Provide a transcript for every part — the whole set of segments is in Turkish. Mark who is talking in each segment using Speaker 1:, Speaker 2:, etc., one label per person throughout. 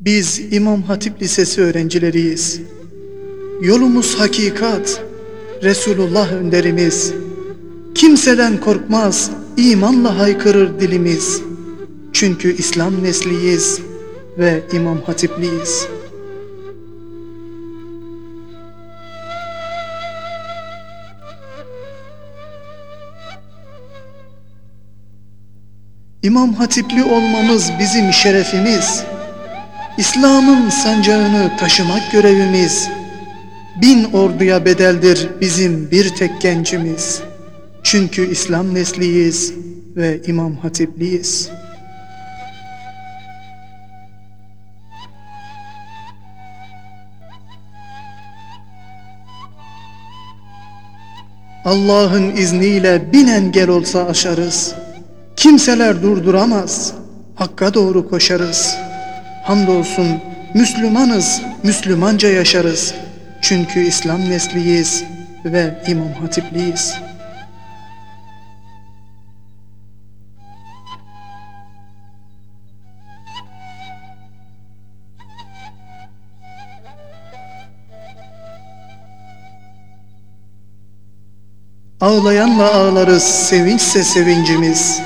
Speaker 1: Biz İmam Hatip Lisesi öğrencileriyiz. Yolumuz hakikat, Resulullah önderimiz. Kimseden korkmaz, imanla haykırır dilimiz. Çünkü İslam nesliyiz ve İmam Hatipliyiz. İmam Hatipli olmamız bizim şerefimiz. İslam'ın sancağını taşımak görevimiz. Bin orduya bedeldir bizim bir tek gencimiz. Çünkü İslam nesliyiz ve İmam Hatipliyiz. Allah'ın izniyle bin engel olsa aşarız. Kimseler durduramaz. Hakka doğru koşarız. Hamdolsun Müslümanız, Müslümanca yaşarız. Çünkü İslam nesliyiz ve İmam Hatipliyiz. Ağlayanla ağlarız sevinçse sevincimiz.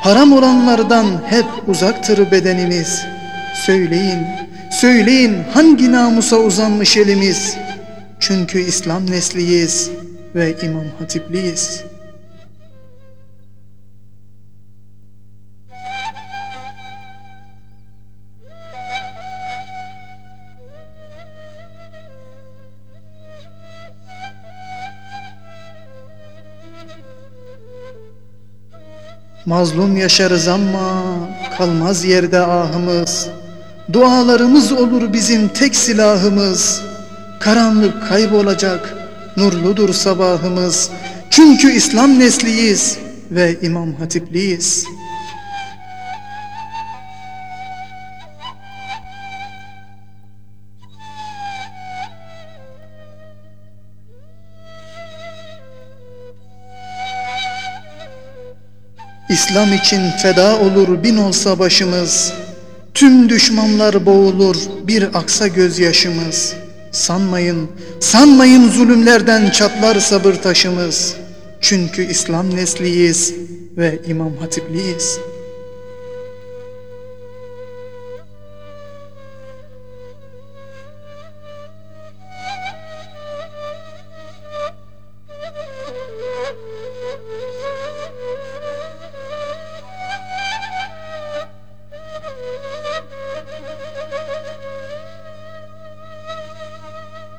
Speaker 1: Haram olanlardan hep uzaktır bedenimiz. Söyleyin, söyleyin hangi namusa uzanmış elimiz? Çünkü İslam nesliyiz ve İmam Hatipliyiz. Mazlum yaşarız ama kalmaz yerde ahımız. Dualarımız olur bizim tek silahımız. Karanlık kaybolacak, nurludur sabahımız. Çünkü İslam nesliyiz ve İmam Hatipliyiz. İslam için feda olur bin olsa başımız. Tüm düşmanlar boğulur bir aksa gözyaşımız. Sanmayın, sanmayın zulümlerden çatlar sabır taşımız. Çünkü İslam nesliyiz ve İmam Hatipliyiz.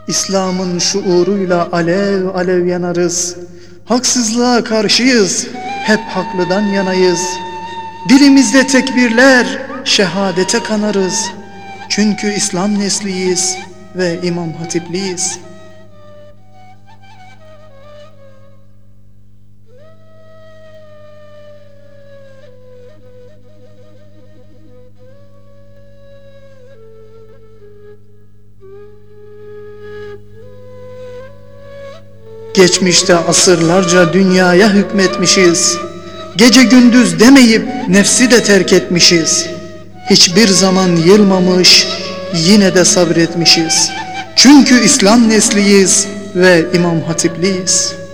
Speaker 1: İslam'ın şuuruyla alev alev yanarız. Haksızlığa karşıyız, hep haklıdan yanayız. Dilimizde tekbirler, şehadete kanarız. Çünkü İslam nesliyiz ve İmam Hatipliyiz. Geçmişte asırlarca dünyaya hükmetmişiz. Gece gündüz demeyip nefsi de terk etmişiz. Hiçbir zaman yılmamış, yine de sabretmişiz. Çünkü İslam nesliyiz ve İmam Hatipliyiz.